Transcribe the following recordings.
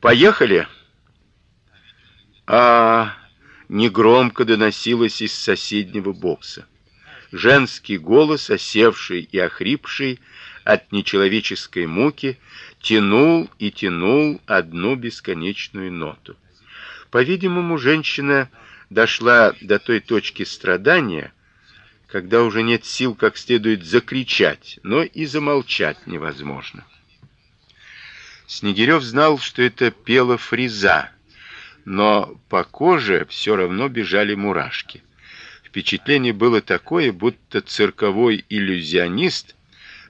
Поехали. А негромко доносилось из соседнего бокса. Женский голос, осевший и охрипший от нечеловеческой муки, тянул и тянул одну бесконечную ноту. По-видимому, женщина дошла до той точки страдания, когда уже нет сил как следует закричать, но и замолчать невозможно. Снегирев знал, что это пела фриза, но по коже все равно бежали мурашки. Впечатление было такое, будто цирковой иллюзионист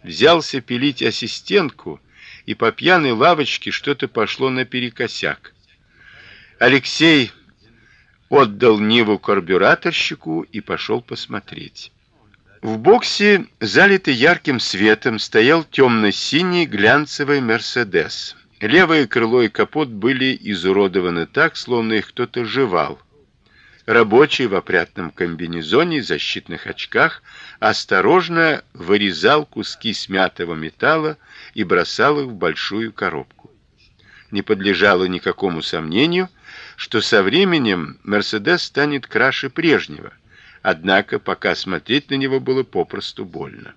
взялся пилить ассистентку, и по пьяной лавочке что-то пошло наперекосяк. Алексей отдал Ниву карбюраторщику и пошел посмотреть. В боксе, залитый ярким светом, стоял темно синий глянцевый Мерседес. Левое крыло и капот были изуродованы так, словно их кто-то жевал. Рабочий в опрятном комбинезоне и защитных очках осторожно вырезал куски смятого металла и бросал их в большую коробку. Не подлежало никакому сомнению, что со временем Мерседес станет краше прежнего. Однако пока смотреть на него было попросту больно.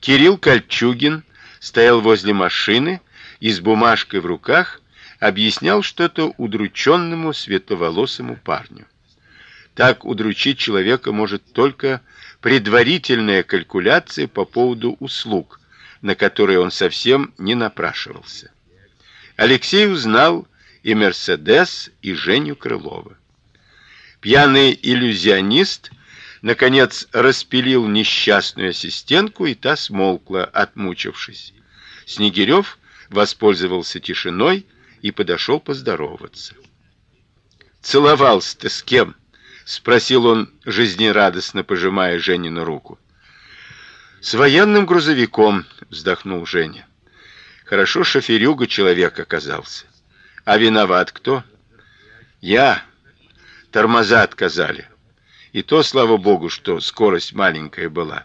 Кирилл Кольчугин стоял возле машины и с бумажкой в руках объяснял что-то удрученному светловолосому парню. Так удручить человека может только предварительная калькуляция по поводу услуг, на которые он совсем не напрашивался. Алексей узнал и Мерседес, и Женю Крылова. Пьяный иллюзионист наконец распилил несчастную ассистентку, и та смолкла, отмучившись. Снегирев воспользовался тишиной и подошел поздороваться. Целовался ты с кем? спросил он жизнерадостно, пожимая Женину руку. С военным грузовиком, вздохнул Женя. Хорошо шоферюга человек оказался. А виноват кто? Я. Тормоза отказали. И то, слава богу, что скорость маленькая была.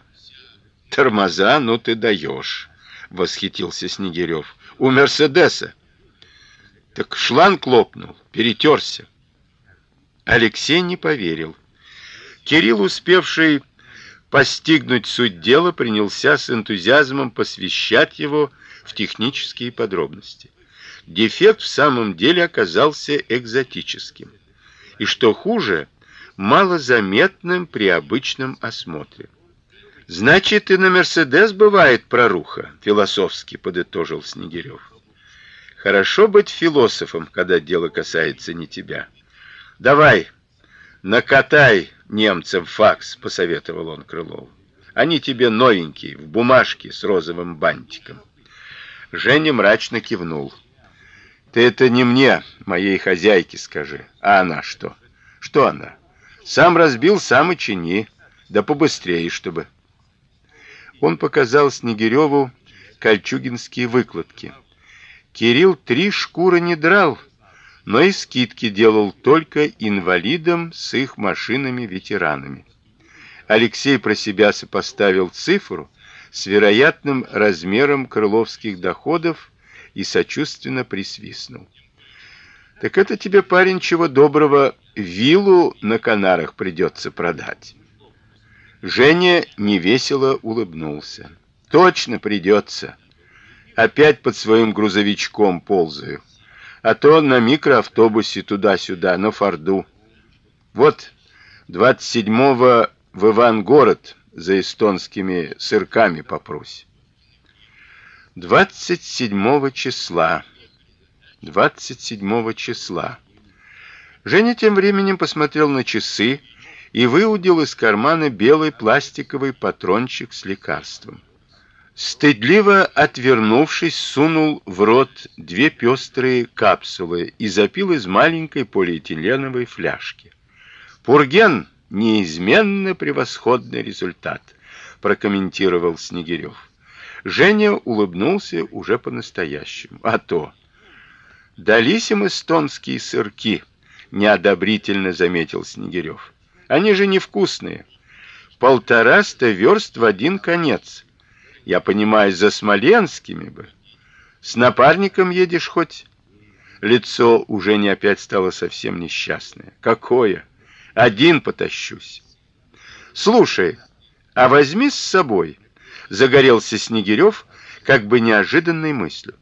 Тормоза, ну ты даешь, восхитился Снегирев. У Мерседеса. Так шланг лопнул, перетерся. Алексей не поверил. Кирилл, успевший постигнуть суть дела, принялся с энтузиазмом посвящать его в технические подробности. Дефект в самом деле оказался экзотическим. И что хуже, малозаметным при обычном осмотре. Значит, и на Мерседес бывает проруха, философски подытожил Снегирев. Хорошо быть философом, когда дело касается не тебя. Давай, накатай немцам факс, посоветовал он Крылову. Они тебе новенькие, в бумажке с розовым бантиком. Женя мрачно кивнул. Ты это не мне, моей хозяйке скажи. А она что? Что она? Сам разбил, сам и чини. Да побыстрее, чтобы. Он показал Снегиреву кольчугинские выкладки. Кирилл три шкуры не драл, но и скидки делал только инвалидам с их машинами-ветеранами. Алексей про себя сопоставил цифру с вероятным размером крыловских доходов и сочувственно присвистнул. Так это тебе, парень, чего доброго, виллу на Канарах придется продать. Женя невесело улыбнулся. Точно придется опять под своим грузовичком ползаю. А то на микроавтобусе туда-сюда, на Форду. Вот 27-го в Ивангород за эстонскими сырками попрусь. 27 числа. 27 числа. Женя тем временем посмотрел на часы и выудил из кармана белый пластиковый патрончик с лекарством. Стыдливо отвернувшись, сунул в рот две пестрые капсулы и запил из маленькой полиэтиленовой фляжки. Пурген неизменно превосходный результат, прокомментировал Снегирев. Женя улыбнулся уже по-настоящему. А то дались им эстонские сырки, неодобрительно заметил Снегирев. Они же невкусные. Полтораста верст в один конец. Я понимаю, за смоленскими бы. С напарником едешь хоть? Лицо уже не опять стало совсем несчастное. Какое? Один потащусь. Слушай, а возьми с собой, загорелся Снегирев, как бы неожиданной мыслью.